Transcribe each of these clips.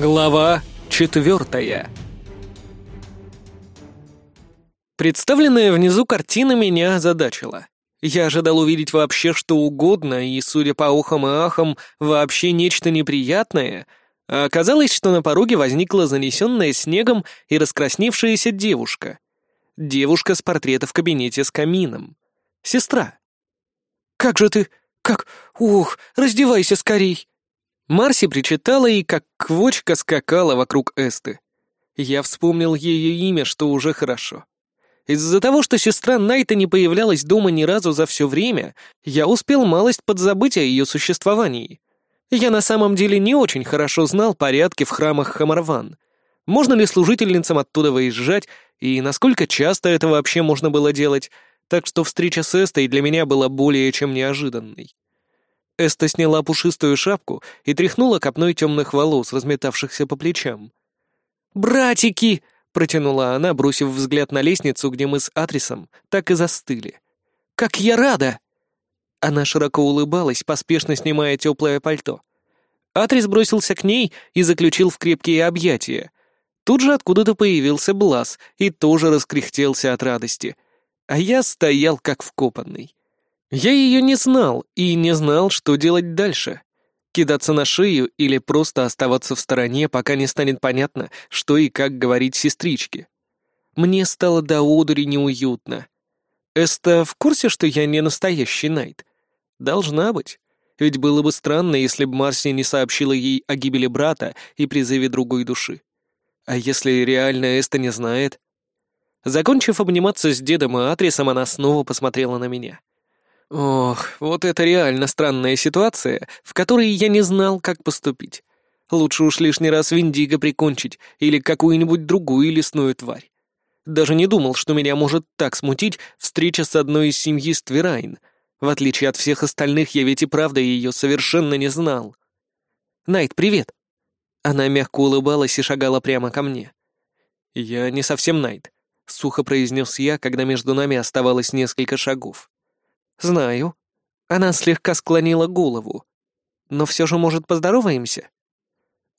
Глава четвертая. Представленная внизу картина меня озадачила. Я ожидал увидеть вообще что угодно, и, судя по ухам и ахам, вообще нечто неприятное, а оказалось, что на пороге возникла занесенная снегом и раскрасневшаяся девушка. Девушка с портрета в кабинете с камином. Сестра. «Как же ты? Как? Ух, раздевайся скорей!» Марси причитала и как квочка скакала вокруг Эсты. Я вспомнил ее имя, что уже хорошо. Из-за того, что сестра Найта не появлялась дома ни разу за все время, я успел малость подзабыть о ее существовании. Я на самом деле не очень хорошо знал порядки в храмах Хамарван. Можно ли служительницам оттуда выезжать, и насколько часто это вообще можно было делать, так что встреча с Эстой для меня была более чем неожиданной. Эста сняла пушистую шапку и тряхнула копной темных волос, разметавшихся по плечам. «Братики!» — протянула она, бросив взгляд на лестницу, где мы с Атрисом так и застыли. «Как я рада!» Она широко улыбалась, поспешно снимая теплое пальто. Атрис бросился к ней и заключил в крепкие объятия. Тут же откуда-то появился Блас и тоже раскряхтелся от радости. А я стоял как вкопанный. Я ее не знал и не знал, что делать дальше. Кидаться на шею или просто оставаться в стороне, пока не станет понятно, что и как говорить сестричке. Мне стало до одури неуютно. Эста в курсе, что я не настоящий Найт? Должна быть. Ведь было бы странно, если бы Марси не сообщила ей о гибели брата и призыве другой души. А если реально Эста не знает? Закончив обниматься с дедом и Атрисом, она снова посмотрела на меня. Ох, вот это реально странная ситуация, в которой я не знал, как поступить. Лучше уж лишний раз Виндиго прикончить или какую-нибудь другую лесную тварь. Даже не думал, что меня может так смутить встреча с одной из семьи Ствирайн. В отличие от всех остальных, я ведь и правда ее совершенно не знал. «Найт, привет!» Она мягко улыбалась и шагала прямо ко мне. «Я не совсем Найт», — сухо произнес я, когда между нами оставалось несколько шагов. «Знаю». Она слегка склонила голову. «Но все же, может, поздороваемся?»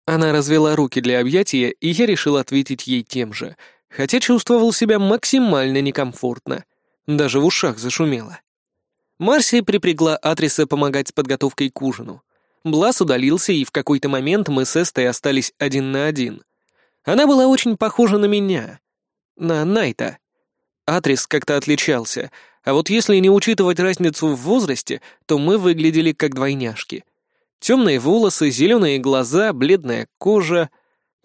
Она развела руки для объятия, и я решил ответить ей тем же, хотя чувствовал себя максимально некомфортно. Даже в ушах зашумело. Марсия припрягла адреса помогать с подготовкой к ужину. Блас удалился, и в какой-то момент мы с Эстой остались один на один. Она была очень похожа на меня. На Найта. Адрес как-то отличался, а вот если не учитывать разницу в возрасте, то мы выглядели как двойняшки. Темные волосы, зеленые глаза, бледная кожа.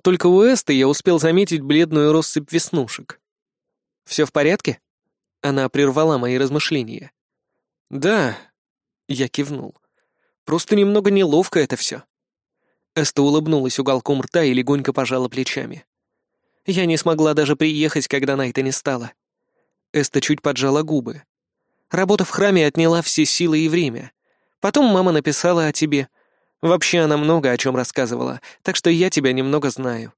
Только у Эсты я успел заметить бледную россыпь веснушек. «Все в порядке?» Она прервала мои размышления. «Да», — я кивнул. «Просто немного неловко это все». Эста улыбнулась уголком рта и легонько пожала плечами. Я не смогла даже приехать, когда Найта не стало. Эста чуть поджала губы. Работа в храме отняла все силы и время. Потом мама написала о тебе. Вообще она много о чем рассказывала, так что я тебя немного знаю.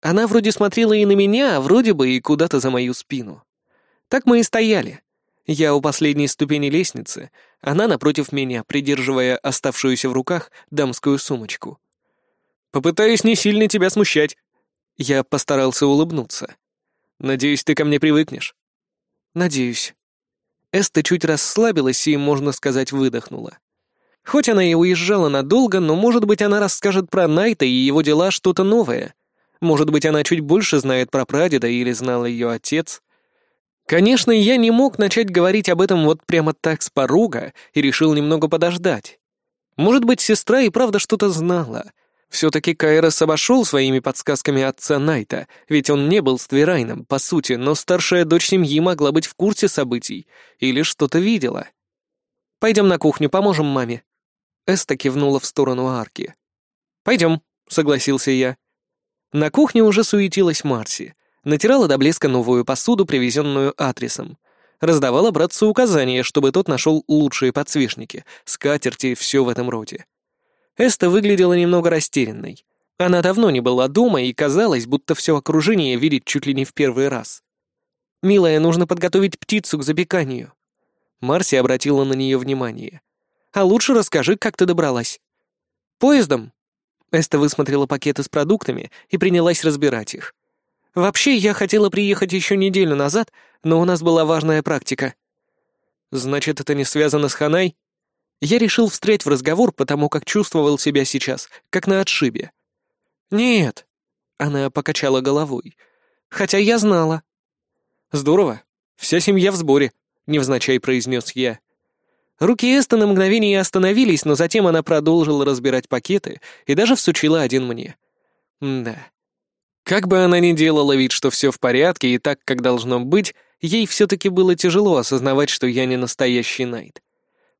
Она вроде смотрела и на меня, а вроде бы и куда-то за мою спину. Так мы и стояли. Я у последней ступени лестницы, она напротив меня, придерживая оставшуюся в руках дамскую сумочку. «Попытаюсь не сильно тебя смущать». Я постарался улыбнуться. «Надеюсь, ты ко мне привыкнешь». «Надеюсь». Эста чуть расслабилась и, можно сказать, выдохнула. Хоть она и уезжала надолго, но, может быть, она расскажет про Найта и его дела что-то новое. Может быть, она чуть больше знает про прадеда или знал ее отец. Конечно, я не мог начать говорить об этом вот прямо так с порога и решил немного подождать. Может быть, сестра и правда что-то знала, все-таки Кайрос обошел своими подсказками отца Найта, ведь он не был Ствирайном, по сути, но старшая дочь семьи могла быть в курсе событий или что-то видела. «Пойдем на кухню, поможем маме». Эста кивнула в сторону арки. «Пойдем», — согласился я. На кухне уже суетилась Марси, натирала до блеска новую посуду, привезенную адресом. Раздавала братцу указания, чтобы тот нашел лучшие подсвечники, скатерти и все в этом роде. Эста выглядела немного растерянной. Она давно не была дома и казалось, будто все окружение видит чуть ли не в первый раз. «Милая, нужно подготовить птицу к запеканию». Марси обратила на нее внимание. «А лучше расскажи, как ты добралась». «Поездом?» Эста высмотрела пакеты с продуктами и принялась разбирать их. «Вообще, я хотела приехать еще неделю назад, но у нас была важная практика». «Значит, это не связано с Ханай?» Я решил встрять в разговор, потому как чувствовал себя сейчас, как на отшибе. «Нет», — она покачала головой, — «хотя я знала». «Здорово. Вся семья в сборе», — невзначай произнес я. Руки Эста на мгновение остановились, но затем она продолжила разбирать пакеты и даже всучила один мне. да. Как бы она ни делала вид, что все в порядке и так, как должно быть, ей все-таки было тяжело осознавать, что я не настоящий Найт.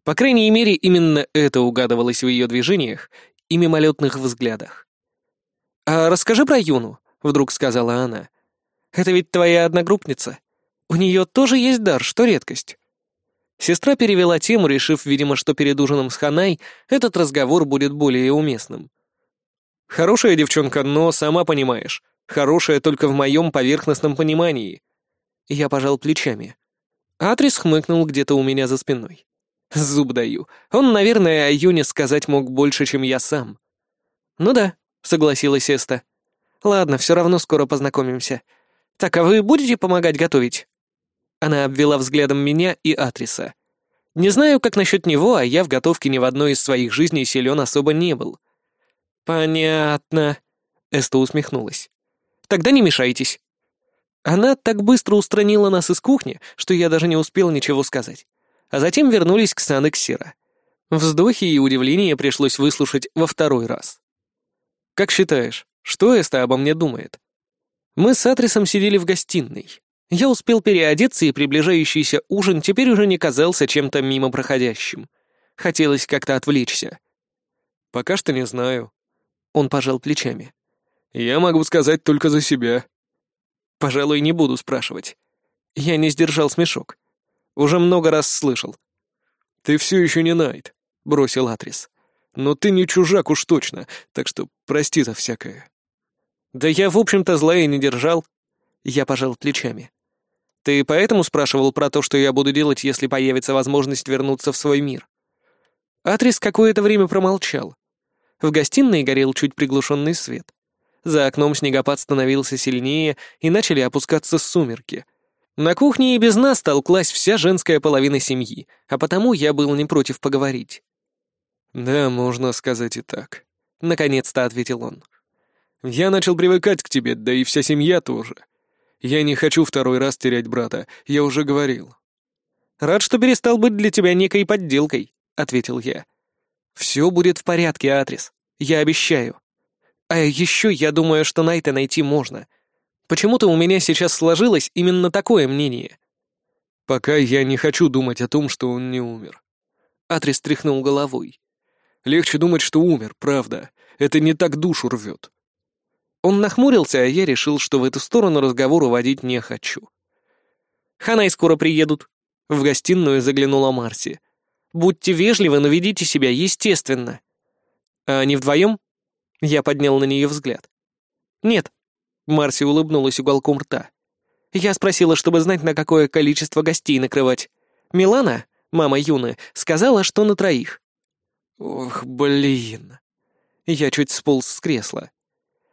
По крайней мере, именно это угадывалось в ее движениях и мимолетных взглядах. «А расскажи про Юну», — вдруг сказала она. «Это ведь твоя одногруппница. У нее тоже есть дар, что редкость». Сестра перевела тему, решив, видимо, что перед ужином с Ханай этот разговор будет более уместным. «Хорошая девчонка, но, сама понимаешь, хорошая только в моем поверхностном понимании». Я пожал плечами. Атрис хмыкнул где-то у меня за спиной. Зуб даю. Он, наверное, о Юне сказать мог больше, чем я сам. «Ну да», — согласилась Эста. «Ладно, все равно скоро познакомимся. Так, а вы будете помогать готовить?» Она обвела взглядом меня и Атриса. Не знаю, как насчет него, а я в готовке ни в одной из своих жизней силен особо не был. «Понятно», — Эста усмехнулась. «Тогда не мешайтесь». Она так быстро устранила нас из кухни, что я даже не успел ничего сказать. А затем вернулись к Сан Эксира. Вздохи и удивление пришлось выслушать во второй раз. «Как считаешь, что Эста обо мне думает?» Мы с Атрисом сидели в гостиной. Я успел переодеться, и приближающийся ужин теперь уже не казался чем-то мимо проходящим. Хотелось как-то отвлечься. «Пока что не знаю». Он пожал плечами. «Я могу сказать только за себя». «Пожалуй, не буду спрашивать». Я не сдержал смешок. Уже много раз слышал. «Ты все еще не Найт», — бросил Атрис. «Но ты не чужак уж точно, так что прости за всякое». «Да я, в общем-то, зла и не держал». Я пожал плечами. Ты поэтому спрашивал про то, что я буду делать, если появится возможность вернуться в свой мир?» Атрис какое-то время промолчал. В гостиной горел чуть приглушенный свет. За окном снегопад становился сильнее, и начали опускаться сумерки. На кухне и без нас толклась вся женская половина семьи, а потому я был не против поговорить. «Да, можно сказать и так», — наконец-то ответил он. «Я начал привыкать к тебе, да и вся семья тоже. Я не хочу второй раз терять брата, я уже говорил». «Рад, что перестал быть для тебя некой подделкой», — ответил я. «Все будет в порядке, Атрис. Я обещаю. А еще я думаю, что Найта найти можно. Почему-то у меня сейчас сложилось именно такое мнение». «Пока я не хочу думать о том, что он не умер». Атрис тряхнул головой. «Легче думать, что умер, правда. Это не так душу рвет. Он нахмурился, а я решил, что в эту сторону разговор уводить не хочу. «Ханай скоро приедут». В гостиную заглянула Марси. «Будьте вежливы, но ведите себя естественно». «А они вдвоем?» Я поднял на нее взгляд. «Нет». Марси улыбнулась уголком рта. Я спросила, чтобы знать, на какое количество гостей накрывать. Милана, мама Юны, сказала, что на троих. Ох, блин. Я чуть сполз с кресла.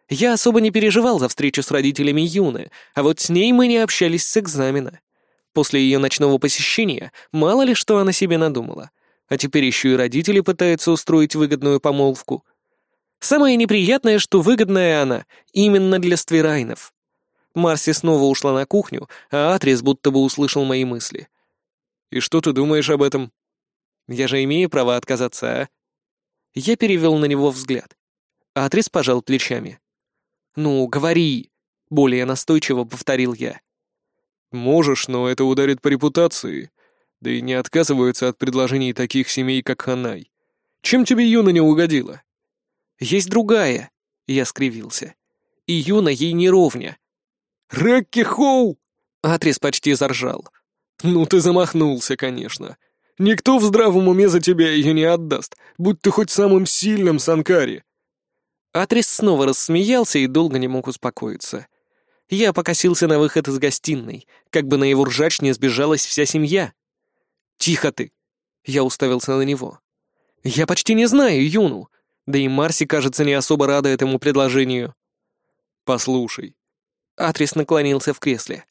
Я особо не переживал за встречу с родителями Юны, а вот с ней мы не общались с экзамена. После ее ночного посещения мало ли что она себе надумала. А теперь еще и родители пытаются устроить выгодную помолвку. Самое неприятное, что выгодная она именно для Стверайнов. Марси снова ушла на кухню, а Атрис будто бы услышал мои мысли. «И что ты думаешь об этом?» «Я же имею право отказаться, а?» Я перевел на него взгляд. Атрис пожал плечами. «Ну, говори!» — более настойчиво повторил я. «Можешь, но это ударит по репутации. Да и не отказываются от предложений таких семей, как Ханай. Чем тебе Юна не угодила?» «Есть другая», — я скривился. «И Юна ей не ровня». «Рэкки Хоу!» — Атрис почти заржал. «Ну ты замахнулся, конечно. Никто в здравом уме за тебя ее не отдаст, будь ты хоть самым сильным Санкари. Атрис снова рассмеялся и долго не мог успокоиться. Я покосился на выход из гостиной, как бы на его ржачне сбежалась вся семья. «Тихо ты!» Я уставился на него. «Я почти не знаю Юну. Да и Марси, кажется, не особо рада этому предложению. «Послушай». Атрис наклонился в кресле.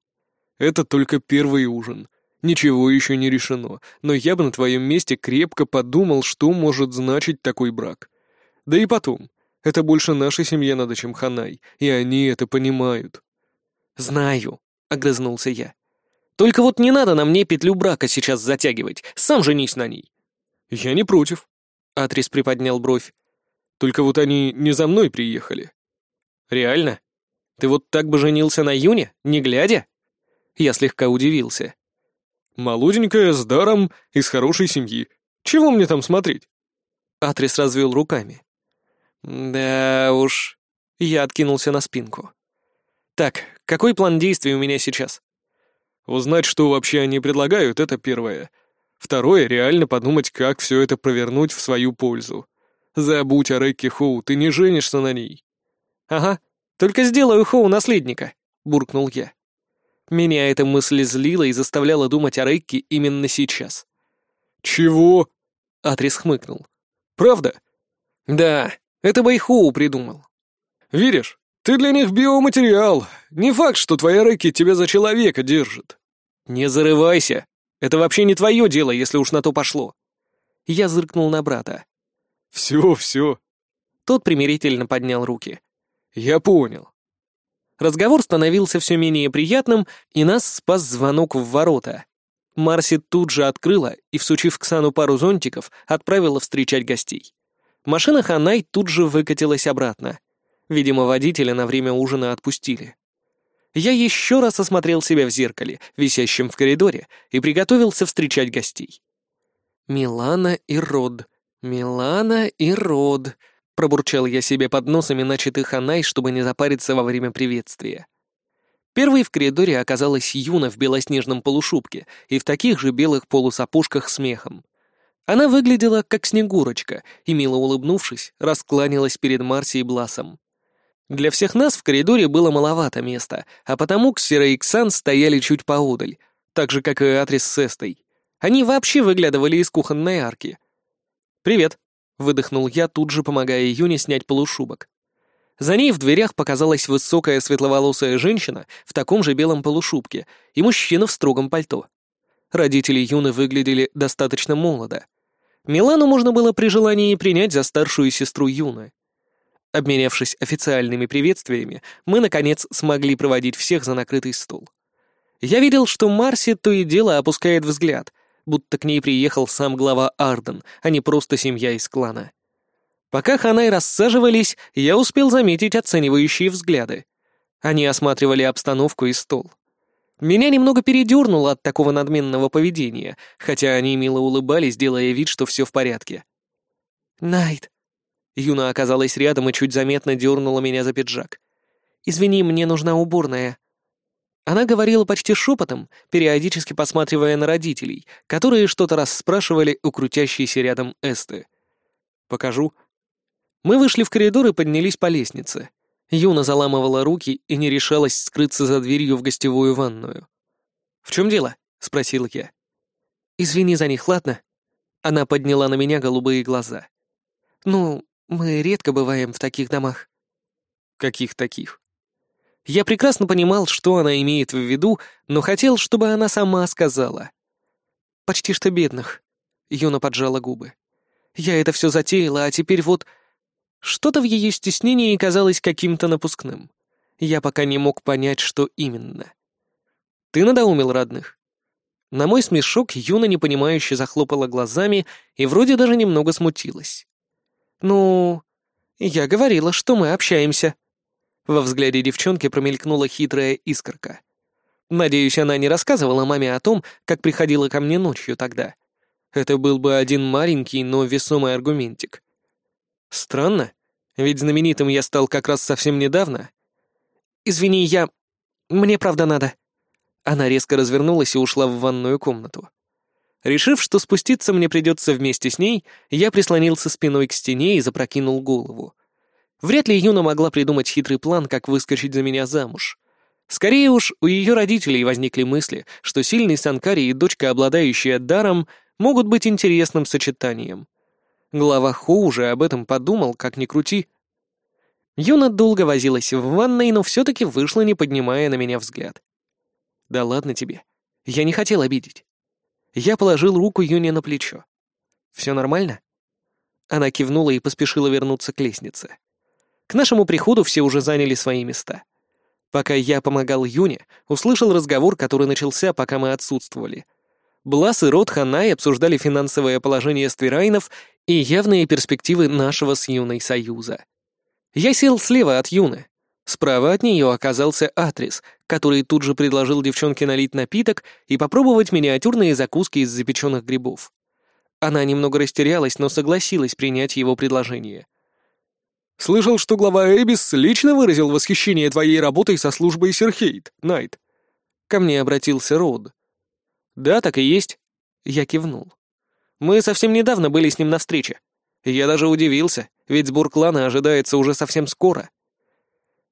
«Это только первый ужин. Ничего еще не решено, но я бы на твоем месте крепко подумал, что может значить такой брак. Да и потом, это больше нашей семье надо, чем Ханай, и они это понимают». «Знаю», — огрызнулся я. «Только вот не надо на мне петлю брака сейчас затягивать, сам женись на ней». «Я не против», — Атрис приподнял бровь. «Только вот они не за мной приехали». «Реально? Ты вот так бы женился на Юне, не глядя?» Я слегка удивился. Молоденькая, с даром, из хорошей семьи. Чего мне там смотреть?» Атрис развел руками. «Да уж...» Я откинулся на спинку. «Так, какой план действий у меня сейчас?» «Узнать, что вообще они предлагают, это первое. Второе — реально подумать, как все это провернуть в свою пользу. Забудь о Рекке Хоу, ты не женишься на ней». «Ага, только сделаю Хоу наследника», — буркнул я. Меня эта мысль злила и заставляла думать о Рейке именно сейчас. «Чего?» — Атрис хмыкнул. «Правда?» «Да, это Байхоу придумал». «Веришь? Ты для них биоматериал. Не факт, что твоя Рейки тебя за человека держит». «Не зарывайся. Это вообще не твое дело, если уж на то пошло». Я зыркнул на брата. «Все, все». Тот примирительно поднял руки. «Я понял. Разговор становился все менее приятным, и нас спас звонок в ворота. Марси тут же открыла и, всучив Ксану пару зонтиков, отправила встречать гостей. Машина Ханай тут же выкатилась обратно. Видимо, водителя на время ужина отпустили. Я еще раз осмотрел себя в зеркале, висящем в коридоре, и приготовился встречать гостей. Милана и Род, Милана и Род, Пробурчал я себе под носом и начатый ханай, чтобы не запариться во время приветствия. Первой в коридоре оказалась Юна в белоснежном полушубке и в таких же белых полусапожках с мехом. Она выглядела как Снегурочка и, мило улыбнувшись, раскланялась перед Марси и Бласом. Для всех нас в коридоре было маловато места, а потому Ксера и Ксан стояли чуть поодаль, так же, как и Атрис с Эстой. Они вообще выглядывали из кухонной арки. «Привет», — выдохнул я, тут же помогая Юне снять полушубок. За ней в дверях показалась высокая светловолосая женщина в таком же белом полушубке и мужчина в строгом пальто. Родители Юны выглядели достаточно молодо. Милану можно было при желании принять за старшую сестру Юны. Обменявшись официальными приветствиями, мы, наконец, смогли проводить всех за накрытый стол. Я видел, что Марси то и дело опускает взгляд — будто к ней приехал сам глава Арден, а не просто семья из клана. Пока Ханай рассаживались, я успел заметить оценивающие взгляды. Они осматривали обстановку и стол. Меня немного передернуло от такого надменного поведения, хотя они мило улыбались, делая вид, что все в порядке. «Найт!» Юна оказалась рядом и чуть заметно дернула меня за пиджак. «Извини, мне нужна уборная». Она говорила почти шепотом, периодически посматривая на родителей, которые что-то расспрашивали у крутящейся рядом Эсты. «Покажу». Мы вышли в коридор и поднялись по лестнице. Юна заламывала руки и не решалась скрыться за дверью в гостевую ванную. «В чем дело?» — спросил я. «Извини за них, ладно?» Она подняла на меня голубые глаза. «Ну, мы редко бываем в таких домах». «Каких таких?» Я прекрасно понимал, что она имеет в виду, но хотел, чтобы она сама сказала. «Почти что бедных», — Юна поджала губы. «Я это все затеяла, а теперь вот...» Что-то в ее стеснении казалось каким-то напускным. Я пока не мог понять, что именно. «Ты надоумил родных?» На мой смешок Юна непонимающе захлопала глазами и вроде даже немного смутилась. «Ну, я говорила, что мы общаемся», во взгляде девчонки промелькнула хитрая искорка. Надеюсь, она не рассказывала маме о том, как приходила ко мне ночью тогда. Это был бы один маленький, но весомый аргументик. Странно, ведь знаменитым я стал как раз совсем недавно. «Извини, я... Мне правда надо». Она резко развернулась и ушла в ванную комнату. Решив, что спуститься мне придется вместе с ней, я прислонился спиной к стене и запрокинул голову. Вряд ли Юна могла придумать хитрый план, как выскочить за меня замуж. Скорее уж, у ее родителей возникли мысли, что сильный Санкари и дочка, обладающая даром, могут быть интересным сочетанием. Глава Хо уже об этом подумал, как ни крути. Юна долго возилась в ванной, но все-таки вышла, не поднимая на меня взгляд. «Да ладно тебе. Я не хотел обидеть». Я положил руку Юне на плечо. «Все нормально?» Она кивнула и поспешила вернуться к лестнице. К нашему приходу все уже заняли свои места. Пока я помогал Юне, услышал разговор, который начался, пока мы отсутствовали. Блас и Рот Ханай обсуждали финансовое положение Ствирайнов и явные перспективы нашего с Юной союза. Я сел слева от Юны. Справа от нее оказался Атрис, который тут же предложил девчонке налить напиток и попробовать миниатюрные закуски из запеченных грибов. Она немного растерялась, но согласилась принять его предложение. «Слышал, что глава Эбис лично выразил восхищение твоей работой со службой Серхейт, Найт». Ко мне обратился Род. «Да, так и есть». Я кивнул. «Мы совсем недавно были с ним на встрече. Я даже удивился, ведь сбор клана ожидается уже совсем скоро.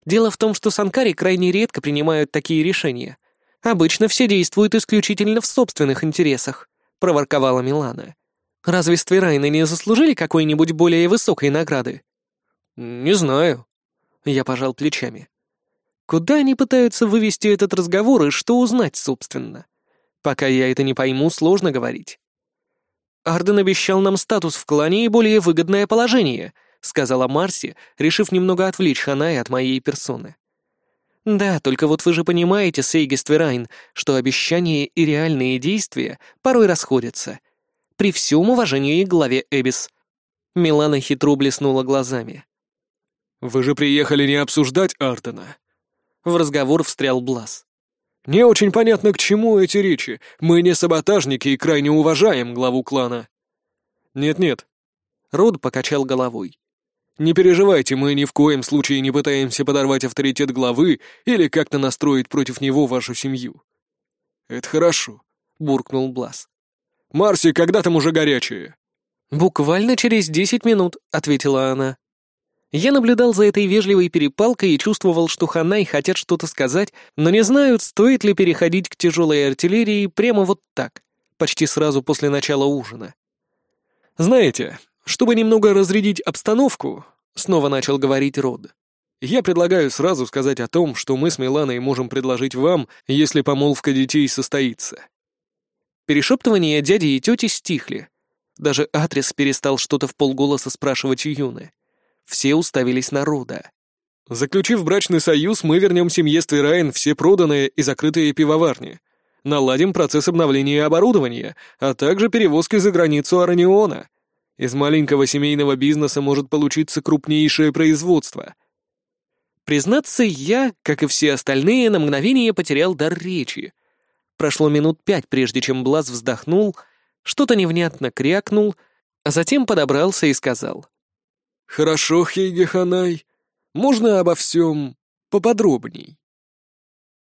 Дело в том, что санкари крайне редко принимают такие решения. Обычно все действуют исключительно в собственных интересах», — проворковала Милана. «Разве Ствирайны не заслужили какой-нибудь более высокой награды?» «Не знаю». Я пожал плечами. «Куда они пытаются вывести этот разговор и что узнать, собственно? Пока я это не пойму, сложно говорить». «Арден обещал нам статус в клане и более выгодное положение», — сказала Марси, решив немного отвлечь Ханай от моей персоны. «Да, только вот вы же понимаете, Сейгис Тверайн, что обещания и реальные действия порой расходятся. При всем уважении к главе Эбис». Милана хитро блеснула глазами. «Вы же приехали не обсуждать Артена». В разговор встрял Блас. «Не очень понятно, к чему эти речи. Мы не саботажники и крайне уважаем главу клана». «Нет-нет». Род покачал головой. «Не переживайте, мы ни в коем случае не пытаемся подорвать авторитет главы или как-то настроить против него вашу семью». «Это хорошо», — буркнул Блас. «Марси, когда там уже горячее?» «Буквально через десять минут», — ответила она. Я наблюдал за этой вежливой перепалкой и чувствовал, что Ханай хотят что-то сказать, но не знают, стоит ли переходить к тяжелой артиллерии прямо вот так, почти сразу после начала ужина. «Знаете, чтобы немного разрядить обстановку», — снова начал говорить Род, «я предлагаю сразу сказать о том, что мы с Миланой можем предложить вам, если помолвка детей состоится». Перешептывания дяди и тети стихли. Даже Атрис перестал что-то в полголоса спрашивать Юны. Все уставились на Рода. «Заключив брачный союз, мы вернем семье Стверайн все проданные и закрытые пивоварни. Наладим процесс обновления оборудования, а также перевозки за границу Араниона. Из маленького семейного бизнеса может получиться крупнейшее производство». Признаться, я, как и все остальные, на мгновение потерял дар речи. Прошло минут пять, прежде чем Блаз вздохнул, что-то невнятно крякнул, а затем подобрался и сказал. «Хорошо, Хейге Ханай. Можно обо всем поподробней?»